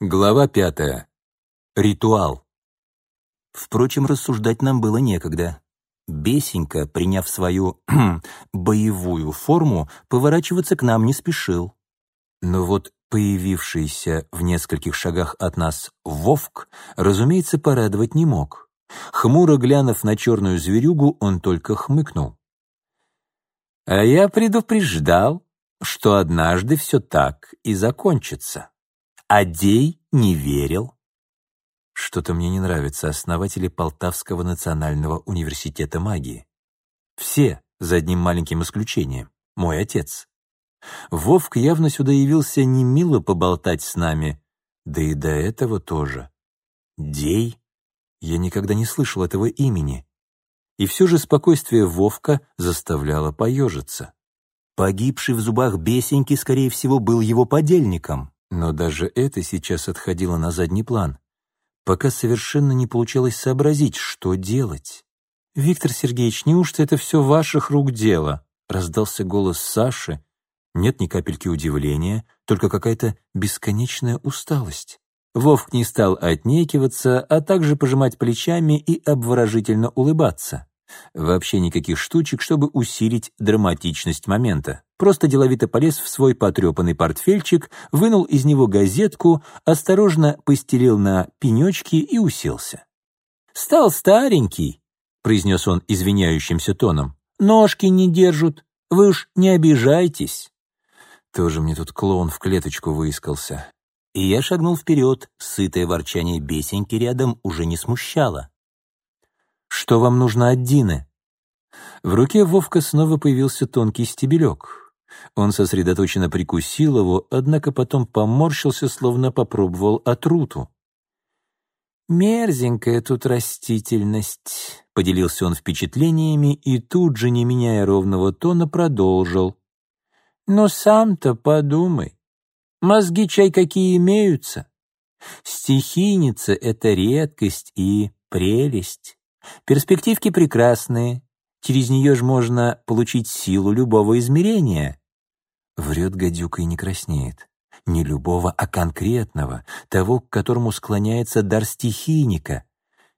Глава пятая. Ритуал. Впрочем, рассуждать нам было некогда. Бесенька, приняв свою боевую форму, поворачиваться к нам не спешил. Но вот появившийся в нескольких шагах от нас Вовк, разумеется, порадовать не мог. Хмуро глянув на черную зверюгу, он только хмыкнул. «А я предупреждал, что однажды все так и закончится». Адей не верил. Что-то мне не нравится основатели Полтавского национального университета магии. Все, за одним маленьким исключением. Мой отец. Вовк явно сюда явился не мило поболтать с нами, да и до этого тоже. Дей? Я никогда не слышал этого имени. И все же спокойствие Вовка заставляло поежиться. Погибший в зубах бесеньки, скорее всего, был его подельником. Но даже это сейчас отходило на задний план. Пока совершенно не получалось сообразить, что делать. «Виктор Сергеевич, неужто это все ваших рук дело?» Раздался голос Саши. Нет ни капельки удивления, только какая-то бесконечная усталость. Вовк не стал отнекиваться, а также пожимать плечами и обворожительно улыбаться. Вообще никаких штучек, чтобы усилить драматичность момента. Просто деловито полез в свой потрепанный портфельчик, вынул из него газетку, осторожно постелил на пенечки и уселся. «Стал старенький», — произнес он извиняющимся тоном. «Ножки не держат. Вы уж не обижайтесь». Тоже мне тут клоун в клеточку выискался. И я шагнул вперед, сытое ворчание бесеньки рядом уже не смущало. «Что вам нужно от Дины?» В руке Вовка снова появился тонкий стебелек. Он сосредоточенно прикусил его, однако потом поморщился, словно попробовал отруту. «Мерзенькая тут растительность», — поделился он впечатлениями и тут же, не меняя ровного тона, продолжил. «Но сам-то подумай. Мозги чай какие имеются. Стихийница — это редкость и прелесть. Перспективки прекрасные. Через нее же можно получить силу любого измерения. Врет гадюка и не краснеет. Не любого, а конкретного, того, к которому склоняется дар стихийника.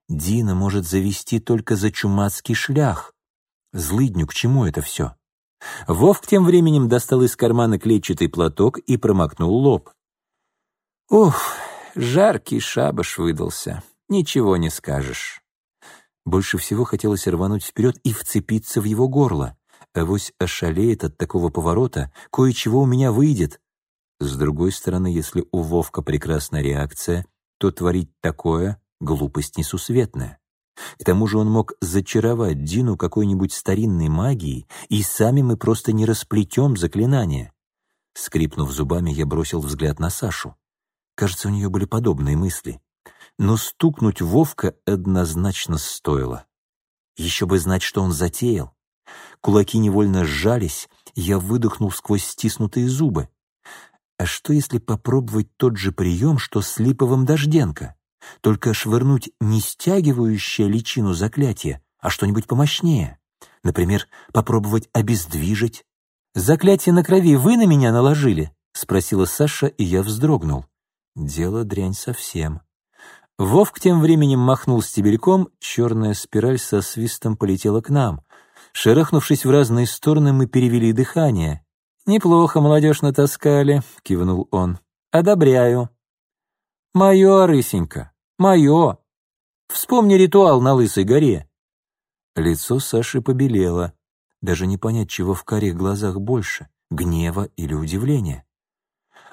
Дина может завести только за чумацкий шлях. Злыдню, к чему это все? Вовк тем временем достал из кармана клетчатый платок и промокнул лоб. Ух, жаркий шабаш выдался, ничего не скажешь. Больше всего хотелось рвануть вперед и вцепиться в его горло. Авось ошалеет от такого поворота, кое-чего у меня выйдет. С другой стороны, если у Вовка прекрасная реакция, то творить такое — глупость несусветная. К тому же он мог зачаровать Дину какой-нибудь старинной магией, и сами мы просто не расплетем заклинание. Скрипнув зубами, я бросил взгляд на Сашу. Кажется, у нее были подобные мысли но стукнуть Вовка однозначно стоило. Еще бы знать, что он затеял. Кулаки невольно сжались, я выдохнул сквозь стиснутые зубы. А что, если попробовать тот же прием, что с липовым Дожденко? Только швырнуть не стягивающее личину заклятие, а что-нибудь помощнее. Например, попробовать обездвижить. «Заклятие на крови вы на меня наложили?» — спросила Саша, и я вздрогнул. Дело дрянь совсем. Вовк тем временем махнул стебельком, черная спираль со свистом полетела к нам. Шерохнувшись в разные стороны, мы перевели дыхание. «Неплохо молодежь натаскали», — кивнул он. «Одобряю». «Мое, Рысенька, мое. Вспомни ритуал на Лысой горе». Лицо Саши побелело. Даже не понять, чего в карих глазах больше — гнева или удивления.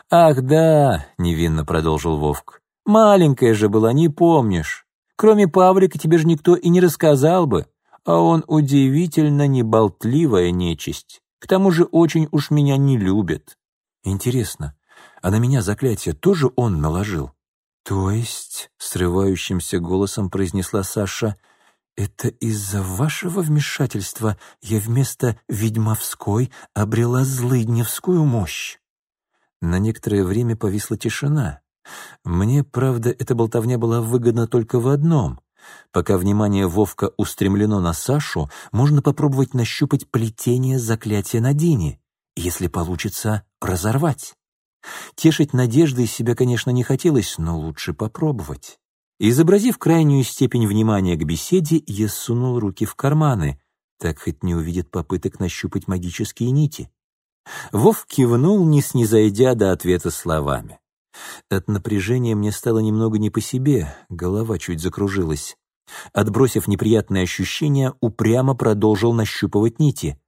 «Ах да», — невинно продолжил Вовк, Маленькая же была, не помнишь. Кроме Павлика тебе же никто и не рассказал бы. А он удивительно неболтливая нечисть. К тому же очень уж меня не любит. Интересно, а на меня заклятие тоже он наложил? То есть, срывающимся голосом произнесла Саша, это из-за вашего вмешательства я вместо ведьмовской обрела злыдневскую мощь. На некоторое время повисла тишина. Мне, правда, эта болтовня была выгодна только в одном. Пока внимание Вовка устремлено на Сашу, можно попробовать нащупать плетение заклятия на Дине, если получится разорвать. Тешить надеждой себя, конечно, не хотелось, но лучше попробовать. Изобразив крайнюю степень внимания к беседе, я сунул руки в карманы, так хоть не увидит попыток нащупать магические нити. Вов кивнул, не снизойдя до ответа словами. От напряжения мне стало немного не по себе, голова чуть закружилась. Отбросив неприятные ощущения, упрямо продолжил нащупывать нити.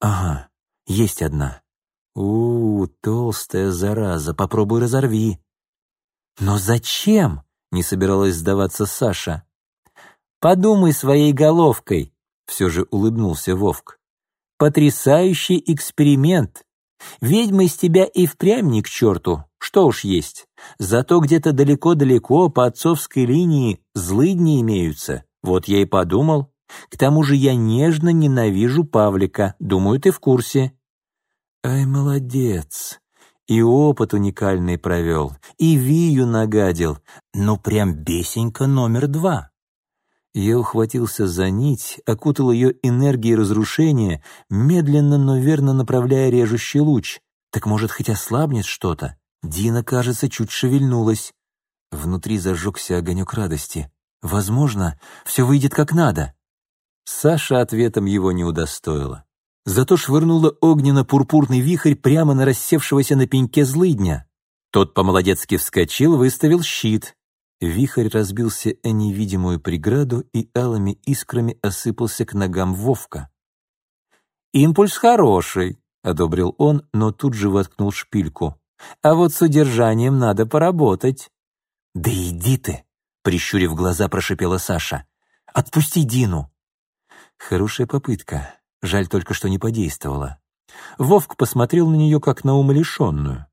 «Ага, есть одна. у, -у толстая зараза, попробуй разорви». «Но зачем?» — не собиралась сдаваться Саша. «Подумай своей головкой», — все же улыбнулся Вовк. «Потрясающий эксперимент. Ведьма из тебя и впрямь ни к черту, что уж есть. Зато где-то далеко-далеко по отцовской линии злыдни имеются. Вот я и подумал. К тому же я нежно ненавижу Павлика. Думаю, ты в курсе. Ай, молодец. И опыт уникальный провел, и Вию нагадил. Ну, прям бесенька номер два. Я ухватился за нить, окутал ее энергией разрушения, медленно, но верно направляя режущий луч. Так может, хоть ослабнет что-то? Дина, кажется, чуть шевельнулась. Внутри зажегся огонек радости. Возможно, все выйдет как надо. Саша ответом его не удостоила. Зато швырнула огненно-пурпурный вихрь прямо на рассевшегося на пеньке злыдня. Тот по-молодецки вскочил, выставил щит. Вихрь разбился о невидимую преграду и алыми искрами осыпался к ногам Вовка. «Импульс хороший», — одобрил он, но тут же воткнул шпильку. А вот с удержанием надо поработать». «Да иди ты!» — прищурив глаза, прошипела Саша. «Отпусти Дину!» Хорошая попытка. Жаль только, что не подействовала. Вовк посмотрел на нее, как на умалишенную.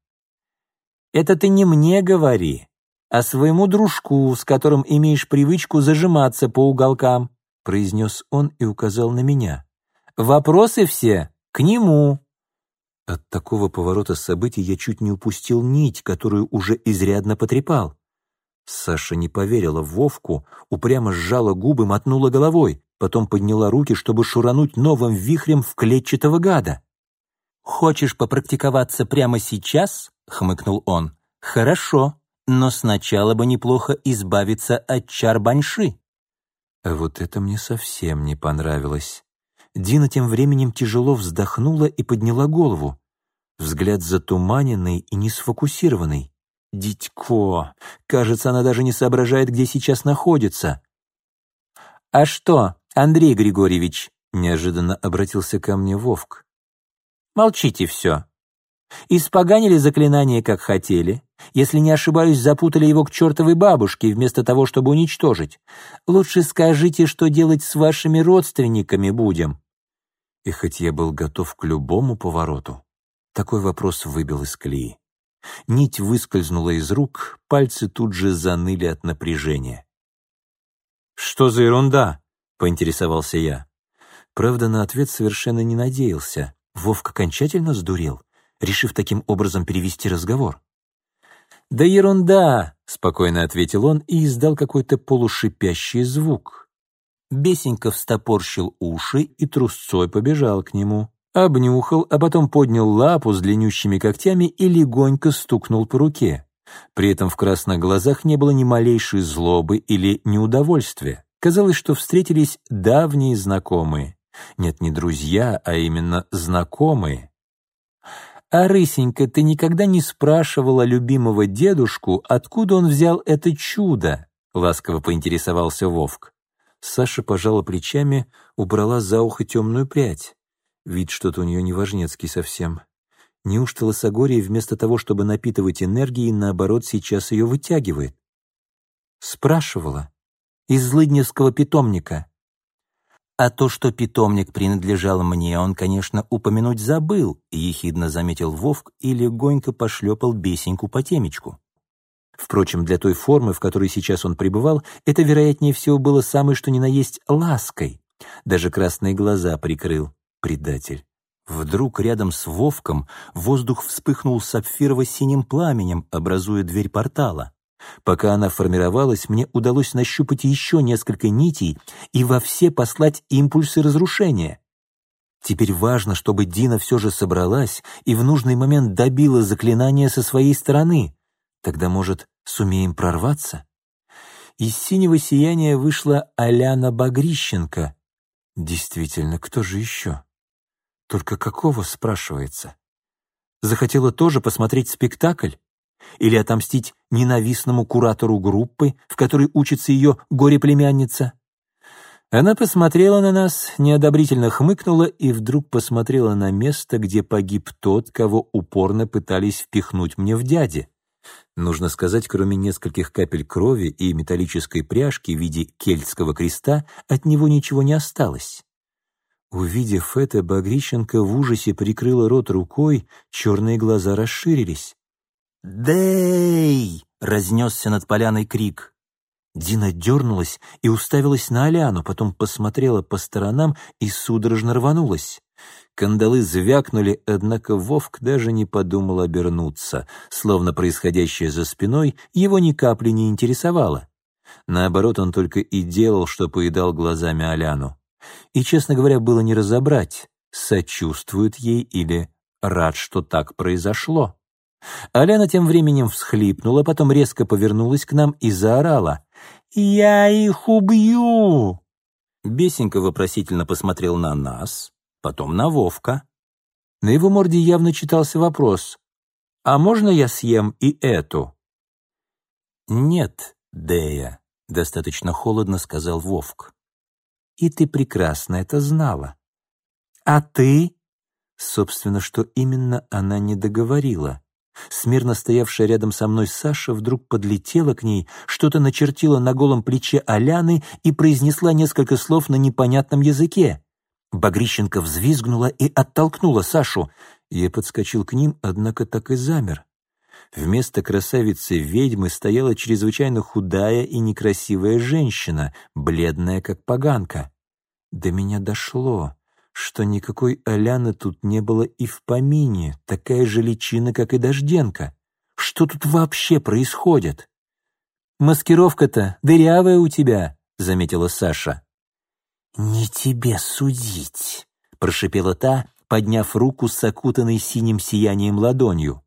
«Это ты не мне говори, а своему дружку, с которым имеешь привычку зажиматься по уголкам», произнес он и указал на меня. «Вопросы все к нему». От такого поворота событий я чуть не упустил нить, которую уже изрядно потрепал. Саша не поверила в Вовку, упрямо сжала губы, мотнула головой, потом подняла руки, чтобы шурануть новым вихрем в клетчатого гада. «Хочешь попрактиковаться прямо сейчас?» — хмыкнул он. «Хорошо, но сначала бы неплохо избавиться от чар баньши». Вот это мне совсем не понравилось. Дина тем временем тяжело вздохнула и подняла голову. Взгляд затуманенный и не сфокусированный. Дитько! Кажется, она даже не соображает, где сейчас находится. «А что, Андрей Григорьевич?» — неожиданно обратился ко мне Вовк. «Молчите все. Испоганили заклинание, как хотели. Если не ошибаюсь, запутали его к чертовой бабушке, вместо того, чтобы уничтожить. Лучше скажите, что делать с вашими родственниками будем. И хоть я был готов к любому повороту, такой вопрос выбил из колеи. Нить выскользнула из рук, пальцы тут же заныли от напряжения. «Что за ерунда?» — поинтересовался я. Правда, на ответ совершенно не надеялся. Вовка окончательно сдурел, решив таким образом перевести разговор. «Да ерунда!» — спокойно ответил он и издал какой-то полушипящий звук. Бесенька встопорщил уши и трусцой побежал к нему. Обнюхал, а потом поднял лапу с длиннющими когтями и легонько стукнул по руке. При этом в красных глазах не было ни малейшей злобы или неудовольствия. Казалось, что встретились давние знакомые. Нет, не друзья, а именно знакомые. «А, Рысенька, ты никогда не спрашивала любимого дедушку, откуда он взял это чудо?» — ласково поинтересовался Вовк. Саша пожала плечами, убрала за ухо темную прядь. Вид что-то у нее неважнецкий совсем. Неужто Лосогорий вместо того, чтобы напитывать энергией, наоборот, сейчас ее вытягивает? Спрашивала. Из злыдневского питомника. А то, что питомник принадлежал мне, он, конечно, упомянуть забыл, ехидно заметил Вовк и легонько пошлепал бесеньку по темечку. Впрочем, для той формы, в которой сейчас он пребывал, это, вероятнее всего, было самое что ни на есть лаской. Даже красные глаза прикрыл, предатель. Вдруг рядом с Вовком воздух вспыхнул сапфирово-синим пламенем, образуя дверь портала. Пока она формировалась, мне удалось нащупать еще несколько нитей и во все послать импульсы разрушения. Теперь важно, чтобы Дина все же собралась и в нужный момент добила заклинание со своей стороны. Тогда, может, сумеем прорваться? Из синего сияния вышла Аляна Багрищенко. Действительно, кто же еще? Только какого, спрашивается? Захотела тоже посмотреть спектакль? Или отомстить ненавистному куратору группы, в которой учится ее горе-племянница? Она посмотрела на нас, неодобрительно хмыкнула и вдруг посмотрела на место, где погиб тот, кого упорно пытались впихнуть мне в дяде. Нужно сказать, кроме нескольких капель крови и металлической пряжки в виде кельтского креста, от него ничего не осталось. Увидев это, Багрищенко в ужасе прикрыла рот рукой, черные глаза расширились. «Дэй!» — разнесся над поляной крик. Дина дернулась и уставилась на Аляну, потом посмотрела по сторонам и судорожно рванулась. Кандалы звякнули, однако Вовк даже не подумал обернуться, словно происходящее за спиной его ни капли не интересовало. Наоборот, он только и делал, что поедал глазами Аляну. И, честно говоря, было не разобрать, сочувствует ей или рад, что так произошло. Аляна тем временем всхлипнула, потом резко повернулась к нам и заорала. «Я их убью!» Бесенька вопросительно посмотрел на нас, потом на Вовка. На его морде явно читался вопрос. «А можно я съем и эту?» «Нет, Дея», — достаточно холодно сказал Вовк. «И ты прекрасно это знала». «А ты?» Собственно, что именно она не договорила. Смирно стоявшая рядом со мной Саша вдруг подлетела к ней, что-то начертила на голом плече Аляны и произнесла несколько слов на непонятном языке. Багрищенко взвизгнула и оттолкнула Сашу. Я подскочил к ним, однако так и замер. Вместо красавицы-ведьмы стояла чрезвычайно худая и некрасивая женщина, бледная как поганка. До меня дошло, что никакой Аляны тут не было и в помине, такая же личина, как и Дожденко. Что тут вообще происходит? «Маскировка-то дырявая у тебя», — заметила Саша. «Не тебе судить», — прошипела та, подняв руку с окутанной синим сиянием ладонью.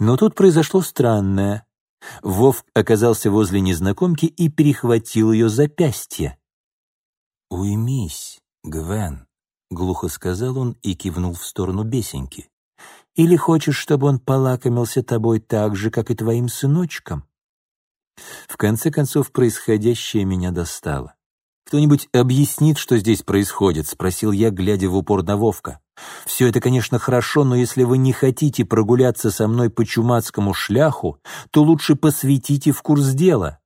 Но тут произошло странное. Вов оказался возле незнакомки и перехватил ее запястье. «Уймись, Гвен», — глухо сказал он и кивнул в сторону бесеньки. «Или хочешь, чтобы он полакомился тобой так же, как и твоим сыночком?» В конце концов, происходящее меня достало. «Кто-нибудь объяснит, что здесь происходит?» — спросил я, глядя в упор на Вовка. «Все это, конечно, хорошо, но если вы не хотите прогуляться со мной по чумацкому шляху, то лучше посвятите в курс дела».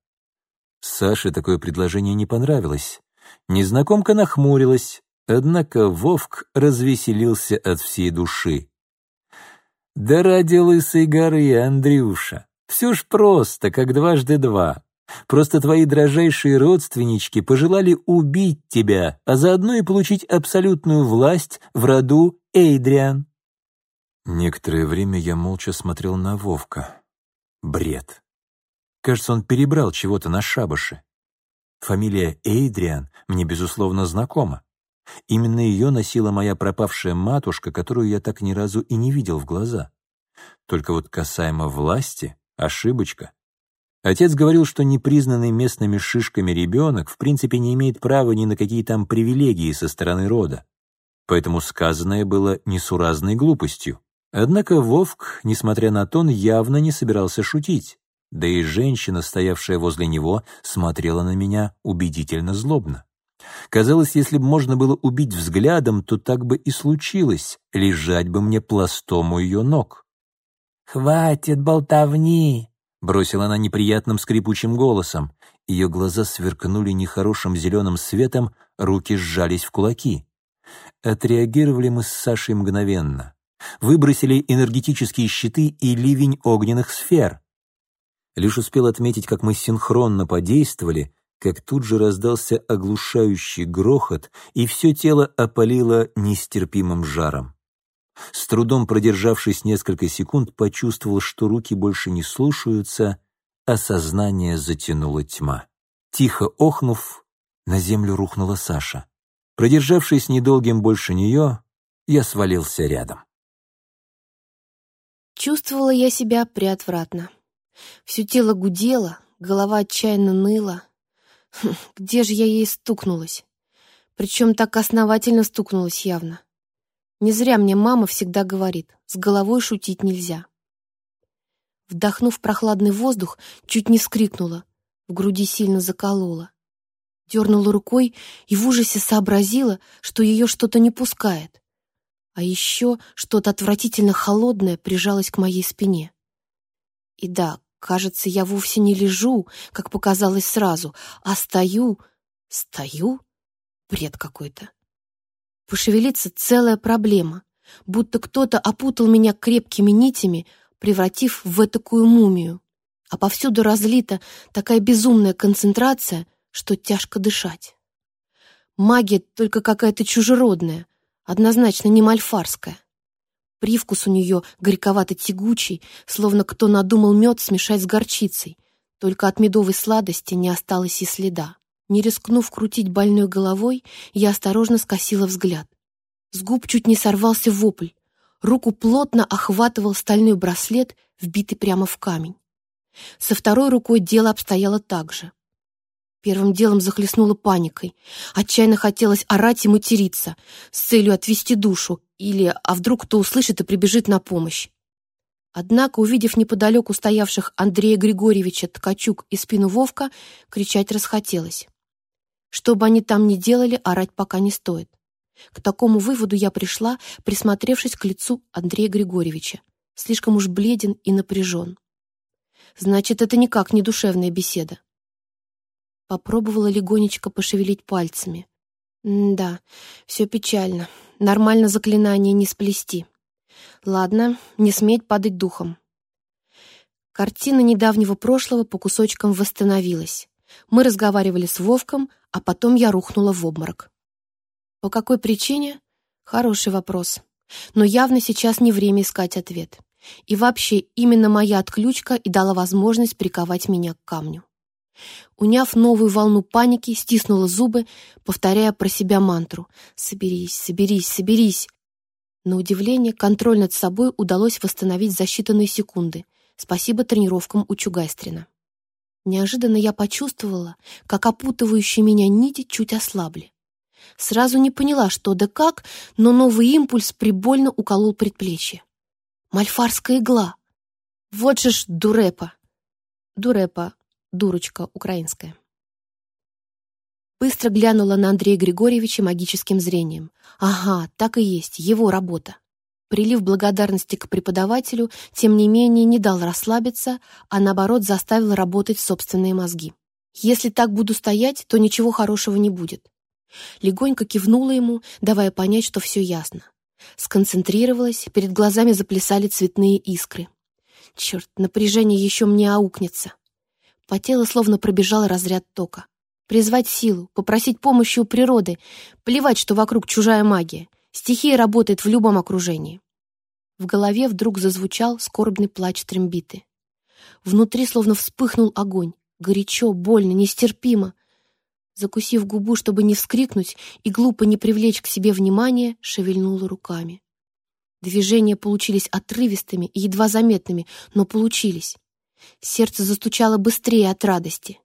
Саше такое предложение не понравилось. Незнакомка нахмурилась, однако Вовк развеселился от всей души. «Да ради лысой горы, Андрюша, все ж просто, как дважды два. Просто твои дрожайшие родственнички пожелали убить тебя, а заодно и получить абсолютную власть в роду Эйдриан». Некоторое время я молча смотрел на Вовка. Бред. Кажется, он перебрал чего-то на шабаше. Фамилия Эйдриан мне, безусловно, знакома. Именно ее носила моя пропавшая матушка, которую я так ни разу и не видел в глаза. Только вот касаемо власти — ошибочка. Отец говорил, что непризнанный местными шишками ребенок в принципе не имеет права ни на какие там привилегии со стороны рода. Поэтому сказанное было несуразной глупостью. Однако Вовк, несмотря на тон, явно не собирался шутить. Да и женщина, стоявшая возле него, смотрела на меня убедительно злобно. Казалось, если бы можно было убить взглядом, то так бы и случилось, лежать бы мне пластом у ее ног. «Хватит болтовни!» бросила она неприятным скрипучим голосом. Ее глаза сверкнули нехорошим зеленым светом, руки сжались в кулаки. Отреагировали мы с Сашей мгновенно. Выбросили энергетические щиты и ливень огненных сфер. Лишь успел отметить, как мы синхронно подействовали, как тут же раздался оглушающий грохот, и все тело опалило нестерпимым жаром. С трудом продержавшись несколько секунд, почувствовал, что руки больше не слушаются, а сознание затянула тьма. Тихо охнув, на землю рухнула Саша. Продержавшись недолгим больше нее, я свалился рядом. Чувствовала я себя приотвратно. Все тело гудело, голова отчаянно ныла. Хм, где же я ей стукнулась? Причем так основательно стукнулась явно. Не зря мне мама всегда говорит, с головой шутить нельзя. Вдохнув прохладный воздух, чуть не вскрикнула, в груди сильно заколола. Дернула рукой и в ужасе сообразила, что ее что-то не пускает. А еще что-то отвратительно холодное прижалось к моей спине. И да, кажется, я вовсе не лежу, как показалось сразу, а стою... Стою? Бред какой-то. Пошевелиться — целая проблема, будто кто-то опутал меня крепкими нитями, превратив в такую мумию. А повсюду разлита такая безумная концентрация, что тяжко дышать. Магия только какая-то чужеродная, однозначно не мальфарская. Привкус у нее горьковато-тягучий, словно кто надумал мед смешать с горчицей, только от медовой сладости не осталось и следа. Не рискнув крутить больной головой, я осторожно скосила взгляд. С губ чуть не сорвался вопль. Руку плотно охватывал стальной браслет, вбитый прямо в камень. Со второй рукой дело обстояло так же. Первым делом захлестнула паникой. Отчаянно хотелось орать и материться, с целью отвести душу, или «а вдруг кто услышит и прибежит на помощь?». Однако, увидев неподалеку стоявших Андрея Григорьевича Ткачук и спину Вовка, кричать расхотелось. Что бы они там ни делали, орать пока не стоит. К такому выводу я пришла, присмотревшись к лицу Андрея Григорьевича. Слишком уж бледен и напряжен. Значит, это никак не душевная беседа. Попробовала легонечко пошевелить пальцами. М да, все печально. Нормально заклинание не сплести. Ладно, не сметь падать духом. Картина недавнего прошлого по кусочкам восстановилась. Мы разговаривали с Вовком, а потом я рухнула в обморок. По какой причине? Хороший вопрос. Но явно сейчас не время искать ответ. И вообще, именно моя отключка и дала возможность приковать меня к камню. Уняв новую волну паники, стиснула зубы, повторяя про себя мантру «Соберись, соберись, соберись!». На удивление, контроль над собой удалось восстановить за считанные секунды. Спасибо тренировкам у Чугайстрина. Неожиданно я почувствовала, как опутывающие меня нити чуть ослабли. Сразу не поняла, что да как, но новый импульс прибольно уколол предплечье. Мальфарская игла. Вот же ж дурепа. Дурепа дурочка украинская. Быстро глянула на Андрея Григорьевича магическим зрением. Ага, так и есть, его работа. Прилив благодарности к преподавателю, тем не менее, не дал расслабиться, а наоборот заставил работать собственные мозги. Если так буду стоять, то ничего хорошего не будет. Легонько кивнула ему, давая понять, что все ясно. Сконцентрировалась, перед глазами заплясали цветные искры. Черт, напряжение еще мне аукнется. По телу словно пробежал разряд тока. Призвать силу, попросить помощи у природы, плевать, что вокруг чужая магия. Стихия работает в любом окружении. В голове вдруг зазвучал скорбный плач трембиты. Внутри словно вспыхнул огонь. Горячо, больно, нестерпимо. Закусив губу, чтобы не вскрикнуть и глупо не привлечь к себе внимания, шевельнула руками. Движения получились отрывистыми и едва заметными, но получились. Сердце застучало быстрее от радости.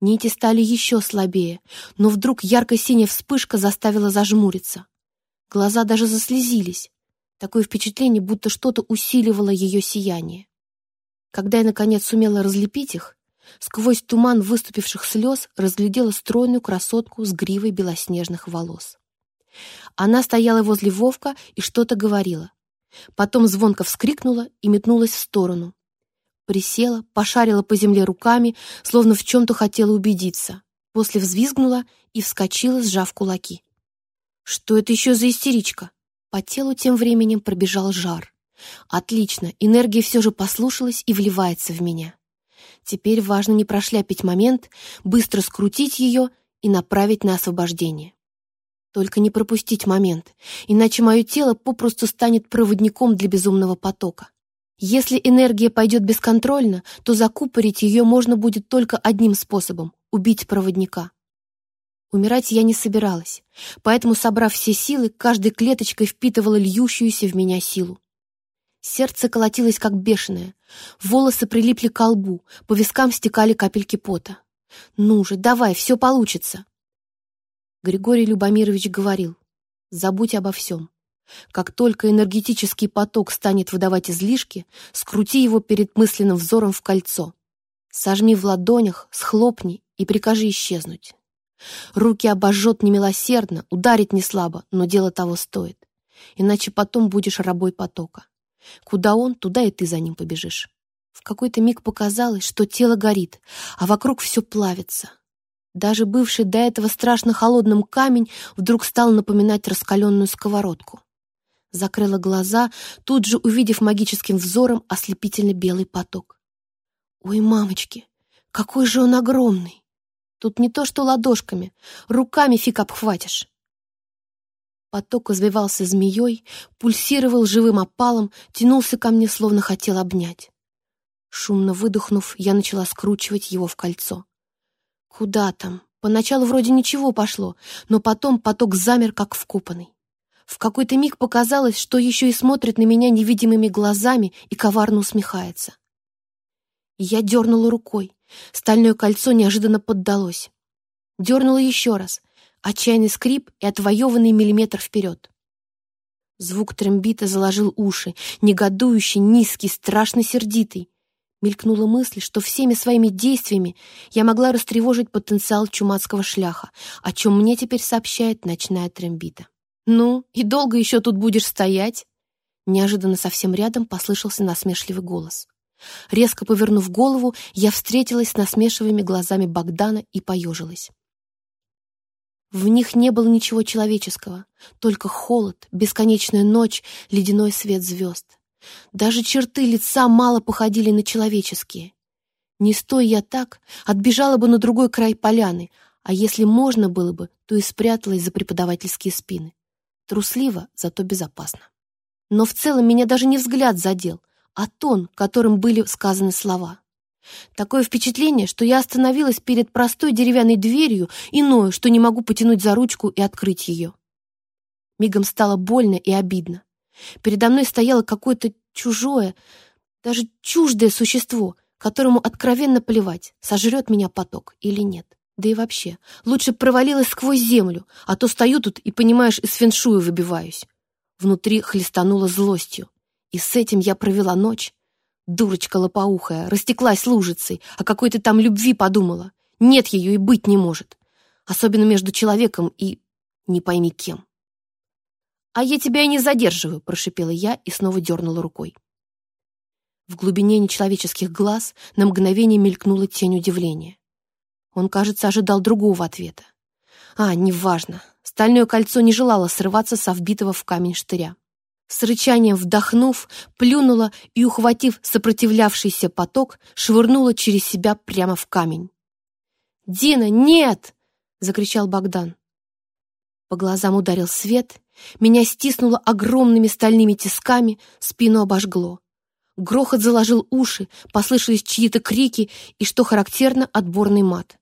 Нити стали еще слабее, но вдруг ярко-синяя вспышка заставила зажмуриться. Глаза даже заслезились. Такое впечатление, будто что-то усиливало ее сияние. Когда я, наконец, сумела разлепить их, сквозь туман выступивших слез разглядела стройную красотку с гривой белоснежных волос. Она стояла возле Вовка и что-то говорила. Потом звонко вскрикнула и метнулась в сторону. Присела, пошарила по земле руками, словно в чем-то хотела убедиться. После взвизгнула и вскочила, сжав кулаки. Что это еще за истеричка? По телу тем временем пробежал жар. Отлично, энергия все же послушалась и вливается в меня. Теперь важно не прошляпить момент, быстро скрутить ее и направить на освобождение. Только не пропустить момент, иначе мое тело попросту станет проводником для безумного потока. Если энергия пойдет бесконтрольно, то закупорить ее можно будет только одним способом — убить проводника. Умирать я не собиралась, поэтому, собрав все силы, каждой клеточкой впитывала льющуюся в меня силу. Сердце колотилось, как бешеное. Волосы прилипли к лбу, по вискам стекали капельки пота. «Ну же, давай, все получится!» Григорий Любомирович говорил, «Забудь обо всем. Как только энергетический поток станет выдавать излишки, скрути его перед мысленным взором в кольцо. Сожми в ладонях, схлопни и прикажи исчезнуть. Руки обожжет немилосердно, ударит не слабо, но дело того стоит. Иначе потом будешь рабой потока. Куда он, туда и ты за ним побежишь. В какой-то миг показалось, что тело горит, а вокруг все плавится. Даже бывший до этого страшно холодным камень вдруг стал напоминать раскаленную сковородку. Закрыла глаза, тут же увидев магическим взором ослепительно белый поток. Ой, мамочки, какой же он огромный! Тут не то что ладошками, руками фиг обхватишь. Поток извивался змеей, пульсировал живым опалом, тянулся ко мне, словно хотел обнять. Шумно выдохнув, я начала скручивать его в кольцо. Куда там? Поначалу вроде ничего пошло, но потом поток замер, как вкопанный. В какой-то миг показалось, что еще и смотрит на меня невидимыми глазами и коварно усмехается. Я дернула рукой. Стальное кольцо неожиданно поддалось. Дернула еще раз. Отчаянный скрип и отвоеванный миллиметр вперед. Звук трембита заложил уши, негодующий, низкий, страшно сердитый. Мелькнула мысль, что всеми своими действиями я могла растревожить потенциал чумацкого шляха, о чем мне теперь сообщает ночная трембита. «Ну, и долго еще тут будешь стоять?» Неожиданно совсем рядом послышался насмешливый голос. Резко повернув голову, я встретилась с насмешливыми глазами Богдана и поежилась. В них не было ничего человеческого, только холод, бесконечная ночь, ледяной свет звезд. Даже черты лица мало походили на человеческие. Не стой я так, отбежала бы на другой край поляны, а если можно было бы, то и спряталась за преподавательские спины. Трусливо, зато безопасно. Но в целом меня даже не взгляд задел, а тон, которым были сказаны слова. Такое впечатление, что я остановилась перед простой деревянной дверью и ною, что не могу потянуть за ручку и открыть ее. Мигом стало больно и обидно. Передо мной стояло какое-то чужое, даже чуждое существо, которому откровенно плевать, сожрет меня поток или нет. Да и вообще, лучше провалилась сквозь землю, а то стою тут и, понимаешь, из феншую выбиваюсь. Внутри хлестануло злостью. И с этим я провела ночь. Дурочка лопоухая, растеклась лужицей, о какой-то там любви подумала. Нет ее и быть не может. Особенно между человеком и не пойми кем. «А я тебя и не задерживаю», — прошипела я и снова дернула рукой. В глубине нечеловеческих глаз на мгновение мелькнула тень удивления. Он, кажется, ожидал другого ответа. А, неважно. Стальное кольцо не желало срываться со вбитого в камень штыря. С рычанием вдохнув, плюнула и, ухватив сопротивлявшийся поток, швырнула через себя прямо в камень. «Дина, нет!» — закричал Богдан. По глазам ударил свет, меня стиснуло огромными стальными тисками, спину обожгло. Грохот заложил уши, послышались чьи-то крики и, что характерно, отборный мат.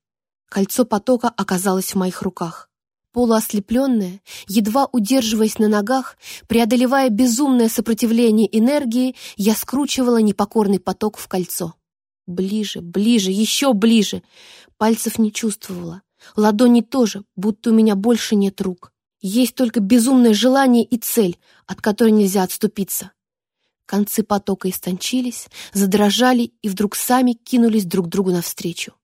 Кольцо потока оказалось в моих руках. Полуослепленная, едва удерживаясь на ногах, преодолевая безумное сопротивление энергии, я скручивала непокорный поток в кольцо. Ближе, ближе, еще ближе. Пальцев не чувствовала. Ладони тоже, будто у меня больше нет рук. Есть только безумное желание и цель, от которой нельзя отступиться. Концы потока истончились, задрожали и вдруг сами кинулись друг другу навстречу.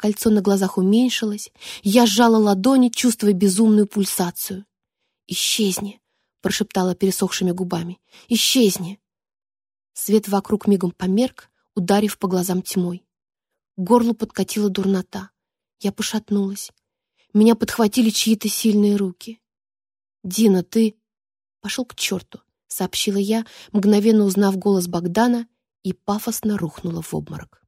Кольцо на глазах уменьшилось. Я сжала ладони, чувствуя безумную пульсацию. «Исчезни!» — прошептала пересохшими губами. «Исчезни!» Свет вокруг мигом померк, ударив по глазам тьмой. К горлу подкатила дурнота. Я пошатнулась. Меня подхватили чьи-то сильные руки. «Дина, ты...» «Пошел к черту!» — сообщила я, мгновенно узнав голос Богдана, и пафосно рухнула в обморок.